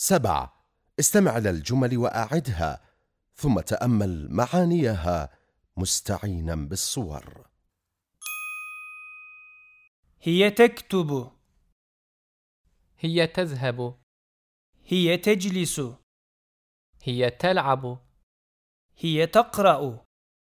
سبع. استمع إلى الجمل وأعدها ثم تأمل معانيها مستعينا بالصور. هي تكتب. هي تذهب. هي تجلس. هي تلعب. هي تقرأ.